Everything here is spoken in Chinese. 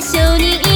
秀你。